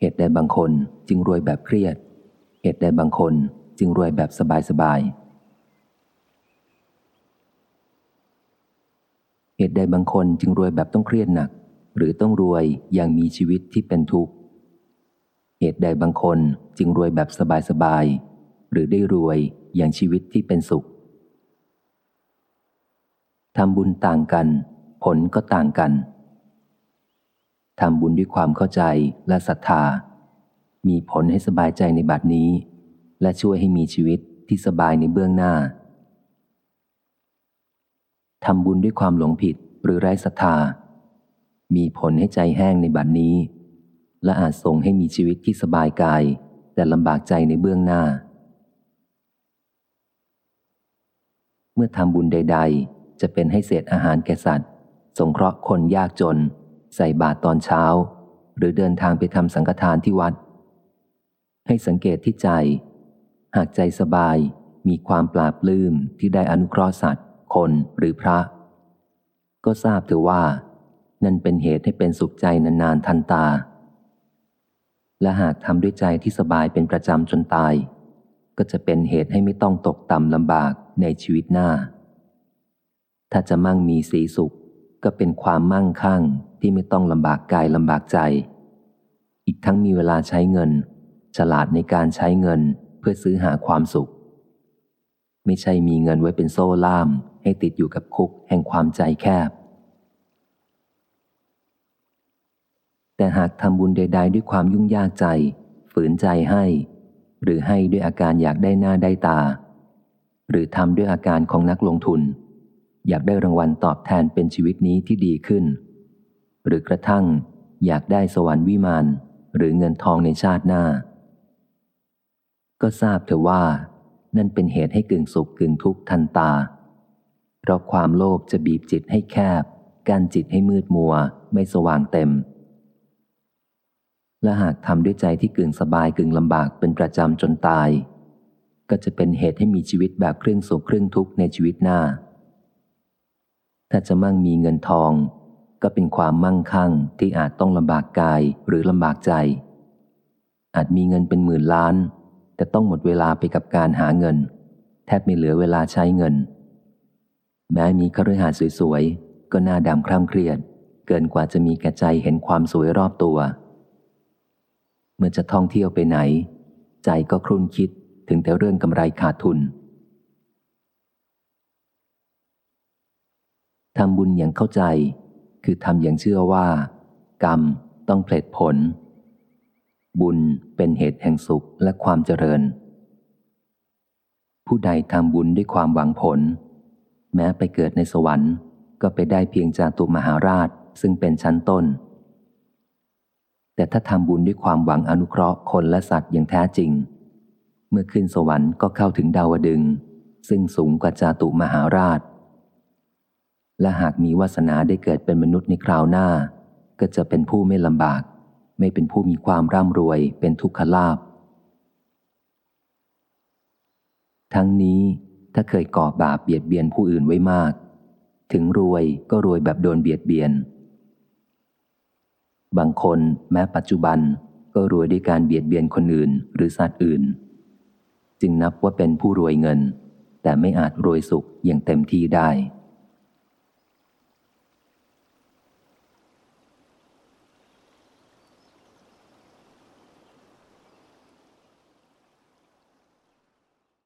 เหตุใดบางคนจึงรวยแบบเครียด เหตุใดบางคนจึงรวยแบบสบายๆเหตุใดบางคนจึงรวยแบบต้องเครียดหนัก หรือต้องรวยอย่างมีชีวิตที่เป็นทุกข์ เหตุใดบางคนจึงรวยแบบสบายๆหรือได้รวยอย่างชีวิตที่เป็นสุข ทำบุญต่างกัน ผลก็ต่างกัน ทำบุญด้วยความเข้าใจและศรัทธา มีผลให้สบายใจในบัดนี้ และช่วยให้มีชีวิตที่สบายในเบื้องหน้า ทำบุญด้วยความหลงผิดหรือไร้ศรัทธา มีผลให้ใจแห้งในบัดนี้ และอาจส่งให้มีชีวิตที่สบายกาย แต่ลำบากใจในเบื้องหน้า เมื่อทำบุญใด ๆ จะเป็นให้เศษอาหารแก่สัตว์ สงเคราะห์คนยากจน ใส่บาตรตอนเช้า หรือเดินทางไปทำสังฆทานที่วัด ให้สังเกตที่ใจ หากใจสบายมีความปราบลื้มที่ได้อนุเคราะห์สัตว์ คนหรือพระ ก็ทราบเถอะว่า นั่นเป็นเหตุให้เป็นสุขใจนานๆทันตา และหากทำด้วยใจที่สบายเป็นประจำจนตาย ก็จะเป็นเหตุให้ไม่ต้องตกต่ำลำบากในชีวิตหน้า ถ้าจะมั่งมีสีสุข ก็เป็นความมั่งคั่งที่ไม่ต้องลำบากกายลำบากใจ อีกทั้งมีเวลาใช้เงิน ฉลาดในการใช้เงินเพื่อซื้อหาความสุข ไม่ใช่มีเงินไว้เป็นโซ่ล่าม ให้ติดอยู่กับคุกแห่งความใจแคบ แต่หากทำบุญใด ๆ ด้วยความยุ่งยากใจ ฝืนใจให้ หรือให้ด้วยอาการอยากได้หน้าได้ตา หรือทำด้วยอาการของนักลงทุน อยากได้รางวัลตอบแทนเป็นชีวิตนี้ที่ดีขึ้น หรือกระทั่งอยากได้สวรรค์วิมานหรือเงินทองในชาติหน้า ก็ทราบเถอะว่า นั่นเป็นเหตุให้กึ่งสุขกึ่งทุกข์ทันตา เพราะความโลภจะบีบจิตให้แคบกั้นจิตให้มืดมัวไม่สว่างเต็ม และหากทำด้วยใจที่กึ่งสบายกึ่งลำบากเป็นประจำจนตาย ก็จะเป็นเหตุให้มีชีวิตแบบครึ่งสุขครึ่งทุกข์ในชีวิตหน้า ถ้าจะมั่งมีเงินทอง ก็เป็นความมั่งคั่งที่อาจต้องลำบากกายหรือลำบากใจ อาจมีเงินเป็นหมื่นล้าน แต่ต้องหมดเวลาไปกับการหาเงิน แทบไม่เหลือเวลาใช้เงิน แม้มีคฤหาสน์สวยๆ ก็น่าดำคร่ำเครียด เกินกว่าจะมีแก่ใจเห็นความสวยรอบตัว เมื่อจะท่องเที่ยวไปไหน ใจก็ครุ่นคิดถึงแต่เรื่องกำไรขาดทุน ทำบุญอย่างเข้าใจ คือทำอย่างเชื่อว่า กรรมต้องเพลิดผล บุญเป็นเหตุแห่งสุขและความเจริญ ผู้ใดทำบุญด้วยความหวังผล แม้ไปเกิดในสวรรค์ก็ไปได้เพียงจาตุมหาราชซึ่งเป็นชั้นต้น แต่ถ้าทำบุญด้วยความหวังอนุเคราะห์คนและสัตว์อย่างแท้จริง เมื่อขึ้นสวรรค์ก็เข้าถึงดาวดึง ซึ่งสูงกว่าจาตุมหาราช และหากมีวาสนาได้เกิดเป็นมนุษย์ในคราวหน้า ก็จะเป็นผู้ไม่ลำบาก ไม่เป็นผู้มีความร่ำรวยเป็นทุกขลาภทั้งนี้ถ้าเคยก่อบาปเบียดเบียนผู้อื่นไว้มาก ถึงรวยก็รวยแบบโดนเบียดเบียน บางคนแม้ปัจจุบันก็รวยด้วยการเบียดเบียนคนอื่นหรือสัตว์อื่น จึงนับว่าเป็นผู้รวยเงิน แต่ไม่อาจรวยสุขอย่างเต็มที่ได้